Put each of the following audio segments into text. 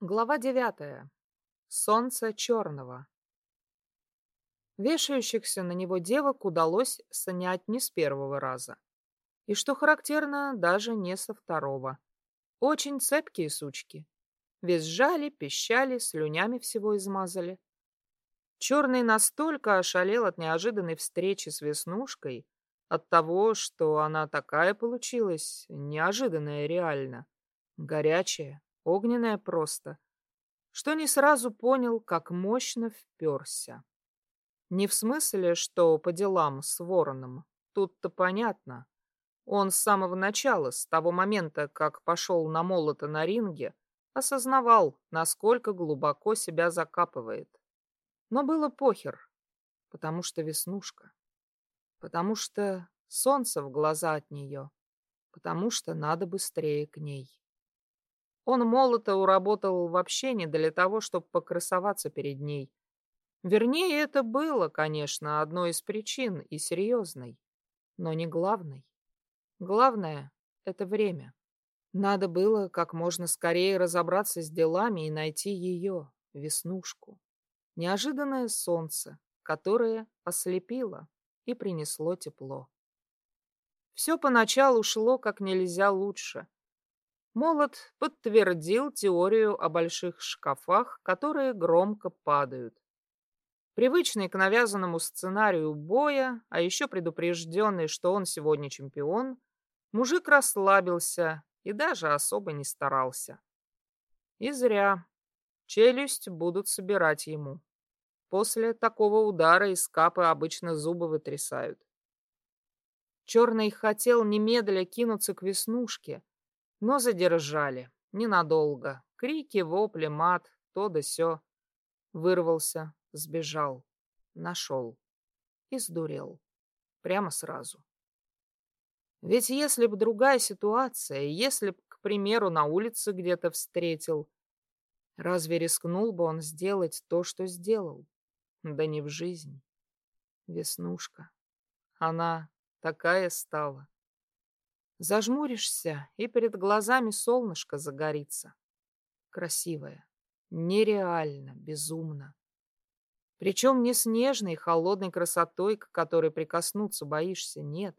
Глава девятая. Солнце черного. Вешающихся на него девок удалось снять не с первого раза. И, что характерно, даже не со второго. Очень цепкие сучки. Визжали, пищали, слюнями всего измазали. Черный настолько ошалел от неожиданной встречи с Веснушкой, от того, что она такая получилась, неожиданная реально, горячая, огненная просто, что не сразу понял, как мощно вперся. Не в смысле, что по делам с вороном, тут-то понятно. Он с самого начала, с того момента, как пошел на молото на ринге, осознавал, насколько глубоко себя закапывает. Но было похер, потому что веснушка, потому что солнце в глаза от нее, потому что надо быстрее к ней. Он молото уработал вообще не для того, чтобы покрасоваться перед ней. Вернее, это было, конечно, одной из причин и серьезной, но не главной. Главное — это время. Надо было как можно скорее разобраться с делами и найти ее, веснушку. Неожиданное солнце, которое ослепило и принесло тепло. Все поначалу шло как нельзя лучше — Молот подтвердил теорию о больших шкафах, которые громко падают. Привычный к навязанному сценарию боя, а еще предупрежденный, что он сегодня чемпион, мужик расслабился и даже особо не старался. И зря. Челюсть будут собирать ему. После такого удара из капы обычно зубы вытрясают. Черный хотел немедля кинуться к веснушке, но задержали. Ненадолго. Крики, вопли, мат, то да сё. Вырвался, сбежал. Нашел. И сдурел. Прямо сразу. Ведь если б другая ситуация, если б, к примеру, на улице где-то встретил, разве рискнул бы он сделать то, что сделал? Да не в жизнь. Веснушка. Она такая стала. Зажмуришься, и перед глазами солнышко загорится. Красивая, нереально, безумно. Причем не снежной, холодной красотой, к которой прикоснуться боишься, нет.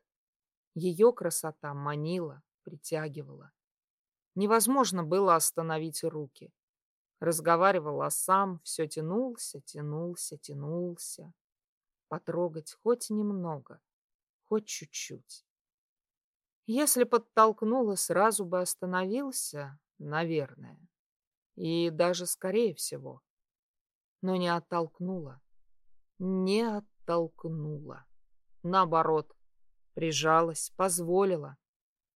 Ее красота манила, притягивала. Невозможно было остановить руки. Разговаривал, а сам все тянулся, тянулся, тянулся. Потрогать хоть немного, хоть чуть-чуть. Если подтолкнула, сразу бы остановился, наверное. И даже скорее всего. Но не оттолкнула. Не оттолкнула. Наоборот, прижалась, позволила.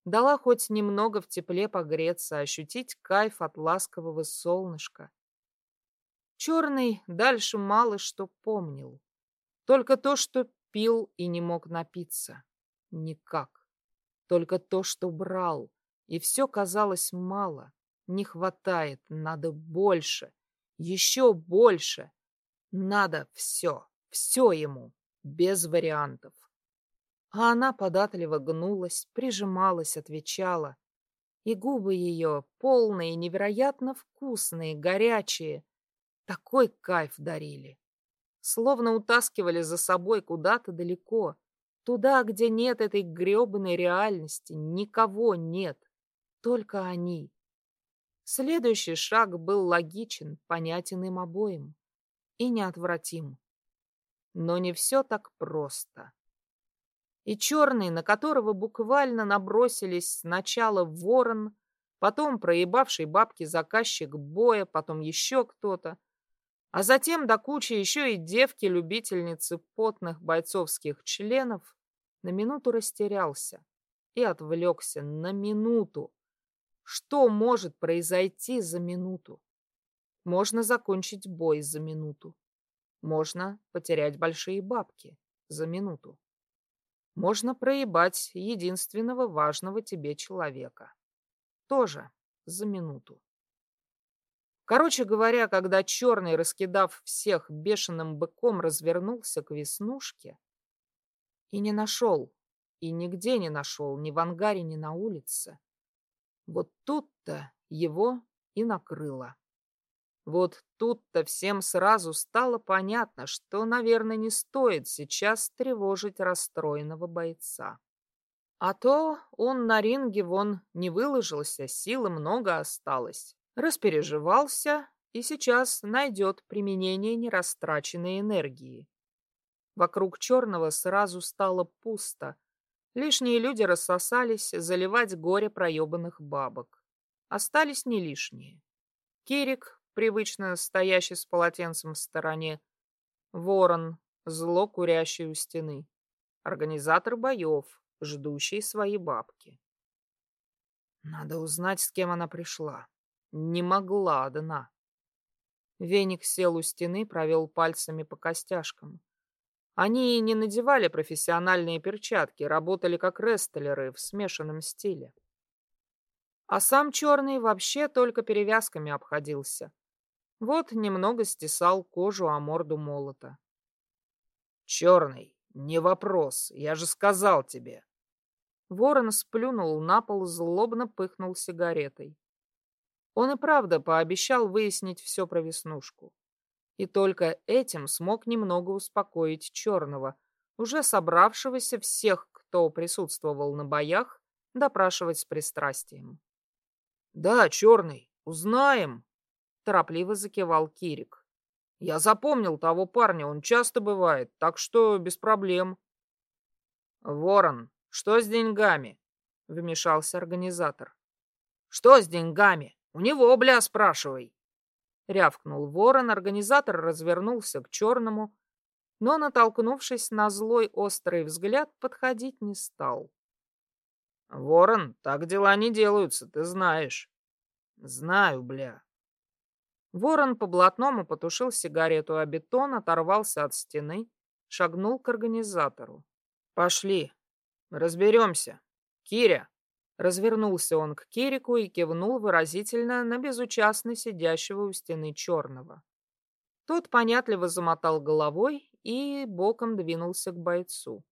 Дала хоть немного в тепле погреться, ощутить кайф от ласкового солнышка. Черный дальше мало что помнил. Только то, что пил и не мог напиться. Никак. Только то, что брал. И все казалось мало. Не хватает, надо больше. Еще больше. Надо все. Все ему. Без вариантов. А она податливо гнулась, прижималась, отвечала. И губы ее, полные, невероятно вкусные, горячие, такой кайф дарили. Словно утаскивали за собой куда-то далеко, Туда, где нет этой грёбаной реальности, никого нет, только они. Следующий шаг был логичен, понятен им обоим и неотвратим. Но не все так просто. И черный, на которого буквально набросились сначала ворон, потом проебавший бабки заказчик боя, потом еще кто-то, а затем до кучи еще и девки-любительницы потных бойцовских членов, на минуту растерялся и отвлекся на минуту. Что может произойти за минуту? Можно закончить бой за минуту. Можно потерять большие бабки за минуту. Можно проебать единственного важного тебе человека. Тоже за минуту. Короче говоря, когда черный, раскидав всех бешеным быком, развернулся к веснушке и не нашел, и нигде не нашел, ни в ангаре, ни на улице, вот тут-то его и накрыло. Вот тут-то всем сразу стало понятно, что, наверное, не стоит сейчас тревожить расстроенного бойца. А то он на ринге вон не выложился, силы много осталось. Распереживался и сейчас найдет применение нерастраченной энергии. Вокруг черного сразу стало пусто. Лишние люди рассосались заливать горе проебанных бабок. Остались не лишние. Кирик, привычно стоящий с полотенцем в стороне, ворон, зло курящий у стены, организатор боев, ждущий свои бабки. Надо узнать, с кем она пришла. Не могла одна. Веник сел у стены, провел пальцами по костяшкам. Они не надевали профессиональные перчатки, работали как рестлеры в смешанном стиле. А сам черный вообще только перевязками обходился. Вот немного стесал кожу о морду молота. «Черный, не вопрос, я же сказал тебе». Ворон сплюнул на пол, злобно пыхнул сигаретой. Он и правда пообещал выяснить все про Веснушку. И только этим смог немного успокоить Черного, уже собравшегося всех, кто присутствовал на боях, допрашивать с пристрастием. «Да, Черный, узнаем», торопливо закивал Кирик. Я запомнил того парня, он часто бывает, так что без проблем. Ворон, что с деньгами? Вмешался организатор. Что с деньгами? У него, бля, спрашивай. Рявкнул ворон, организатор развернулся к черному, но, натолкнувшись на злой острый взгляд, подходить не стал. «Ворон, так дела не делаются, ты знаешь». «Знаю, бля. Ворон по блатному потушил сигарету, а бетон оторвался от стены, шагнул к организатору. «Пошли, разберемся. Киря!» Развернулся он к Кирику и кивнул выразительно на безучастно сидящего у стены черного. Тот понятливо замотал головой и боком двинулся к бойцу.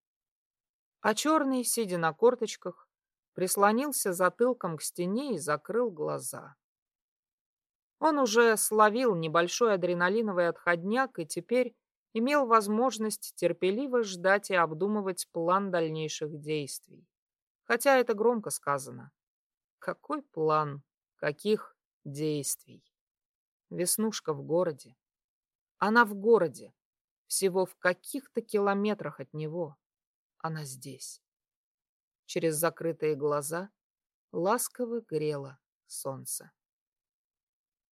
А черный, сидя на корточках, прислонился затылком к стене и закрыл глаза. Он уже словил небольшой адреналиновый отходняк и теперь имел возможность терпеливо ждать и обдумывать план дальнейших действий. Хотя это громко сказано. Какой план? Каких действий? Веснушка в городе. Она в городе. Всего в каких-то километрах от него. Она здесь. Через закрытые глаза ласково грело солнце.